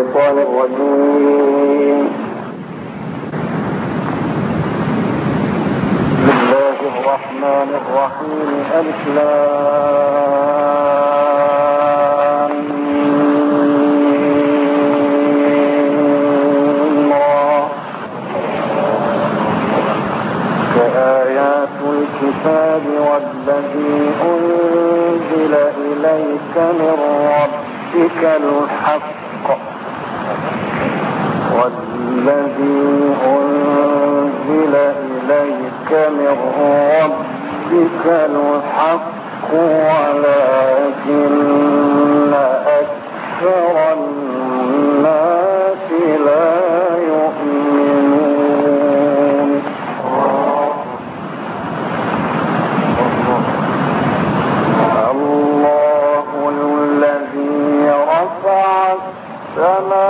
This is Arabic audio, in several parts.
الشيطان الرجيم. بسم الله الرحمن الرحيم. ألف لام ميم را. كآيات الكتاب والذي أنزل إليك من ربك الحق. والذي أنزل إليك من ربك الحق ولكن أكثر الناس لا يؤمنون. الله الذي رفع السماوات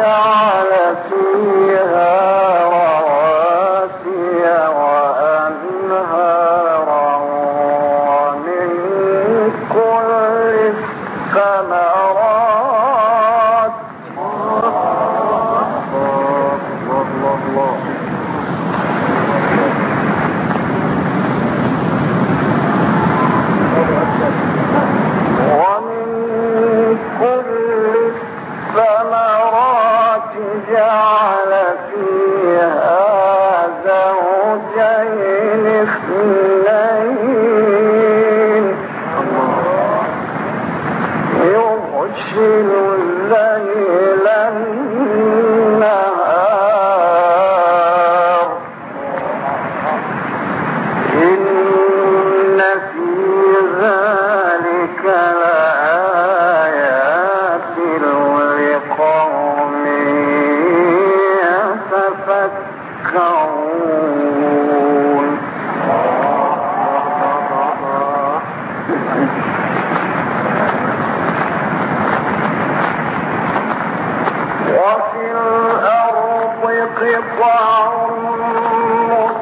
وجعل فيها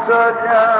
قطع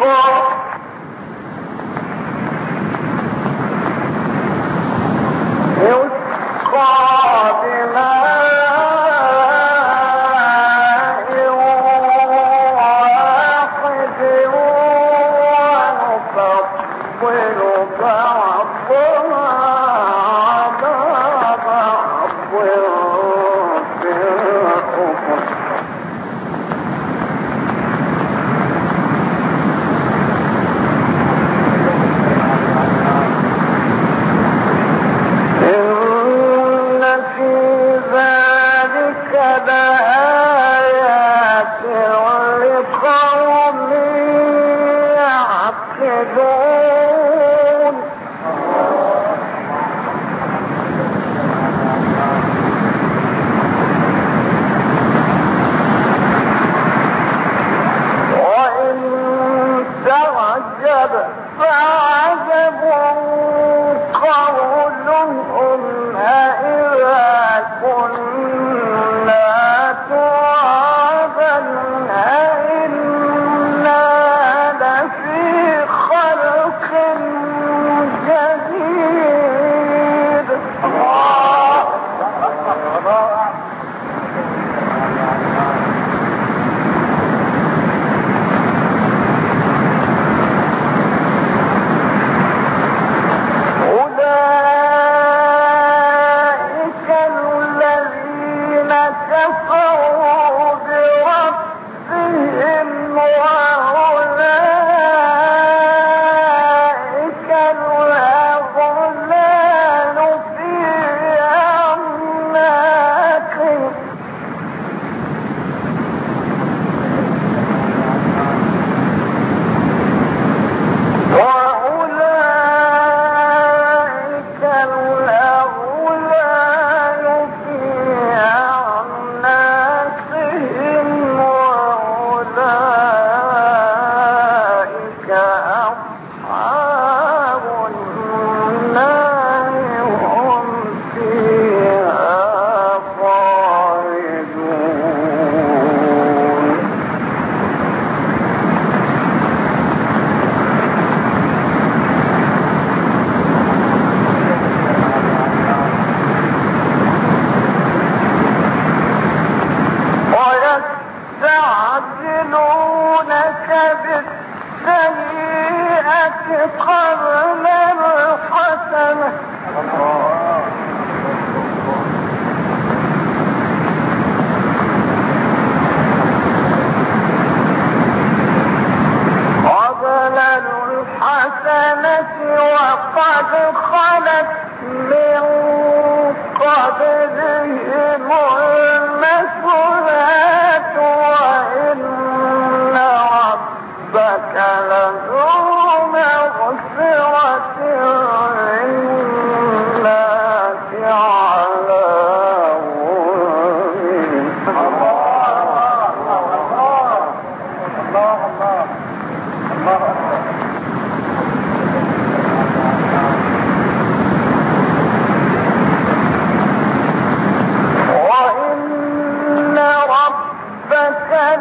court. Lord.